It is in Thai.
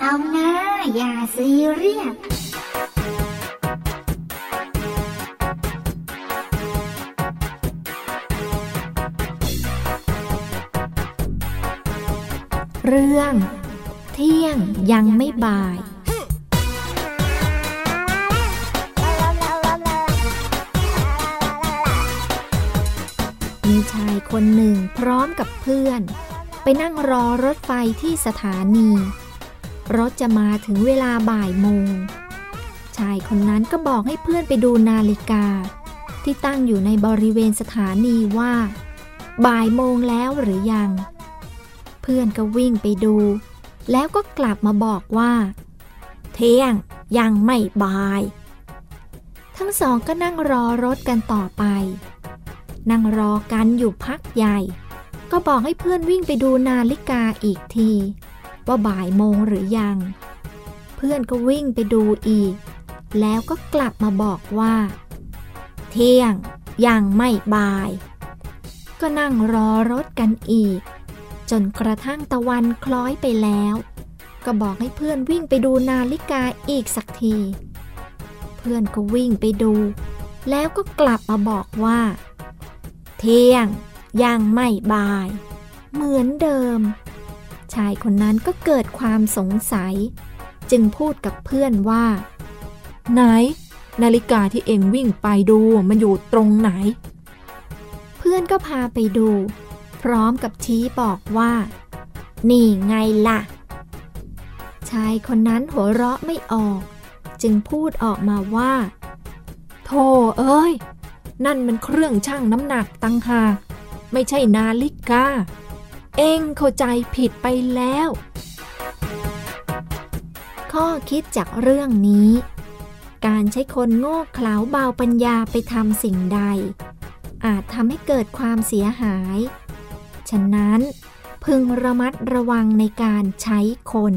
เอย่าซีเรียสเรื่อง เที่ยงยังไม่บ่ายมีชายคนหนึ่งพร้อมกับเพื่อน ไปนั่งรอรถไฟที่สถานี รถจะมาถึงเวลาบ่ายโมง ชายคนนั้นก็บอกให้เพื่อนไปดูนาฬิกา ที่ตั้งอยู่ในบริเวณสถานีว่า บ่ายโมงแล้วหรือยัง เพื่อนก็วิ่งไปดู แล้วก็กลับมาบอกว่า เที่ยงยังไม่บ่าย ทั้งสองก็นั่งรอรถกันต่อไป นั่งรอกันอยู่พักใหญ่ ก็บอกให้เพื่อนวิ่งไปดูนาฬิกาอีกที ว่าบ่ายโมงหรือยัง เพื่อนก็วิ่งไปดูอีก แล้วก็กลับมาบอกว่า เที่ยงยังไม่บ่าย ก็นั่งรอรถกันอีก จนกระทั่งตะวันคล้อยไปแล้ว ก็บอกให้เพื่อนวิ่งไปดูนาฬิกาอีกสักที เพื่อนก็วิ่งไปดู แล้วก็กลับมาบอกว่า เที่ยงยังไม่บ่าย เหมือนเดิม ชายคนนั้นก็เกิดความสงสัย จึงพูดกับเพื่อนว่า ไหน นาฬิกาที่เองวิ่งไปดูมันอยู่ตรงไหน เพื่อนก็พาไปดู พร้อมกับชี้บอกว่า นี่ไงล่ะ ชายคนนั้นหัวเราะไม่ออก จึงพูดออกมาว่าโธ่เอ้ย นั่นมันเครื่องชั่งน้ำหนักตังหากไม่ใช่นาฬิกา เองเข้าใจผิดไปแล้ว ข้อคิดจากเรื่องนี้ การใช้คนโง่เขลาเบาปัญญาไปทำสิ่งใด อาจทำให้เกิดความเสียหาย ฉะนั้น พึงระมัดระวังในการใช้คน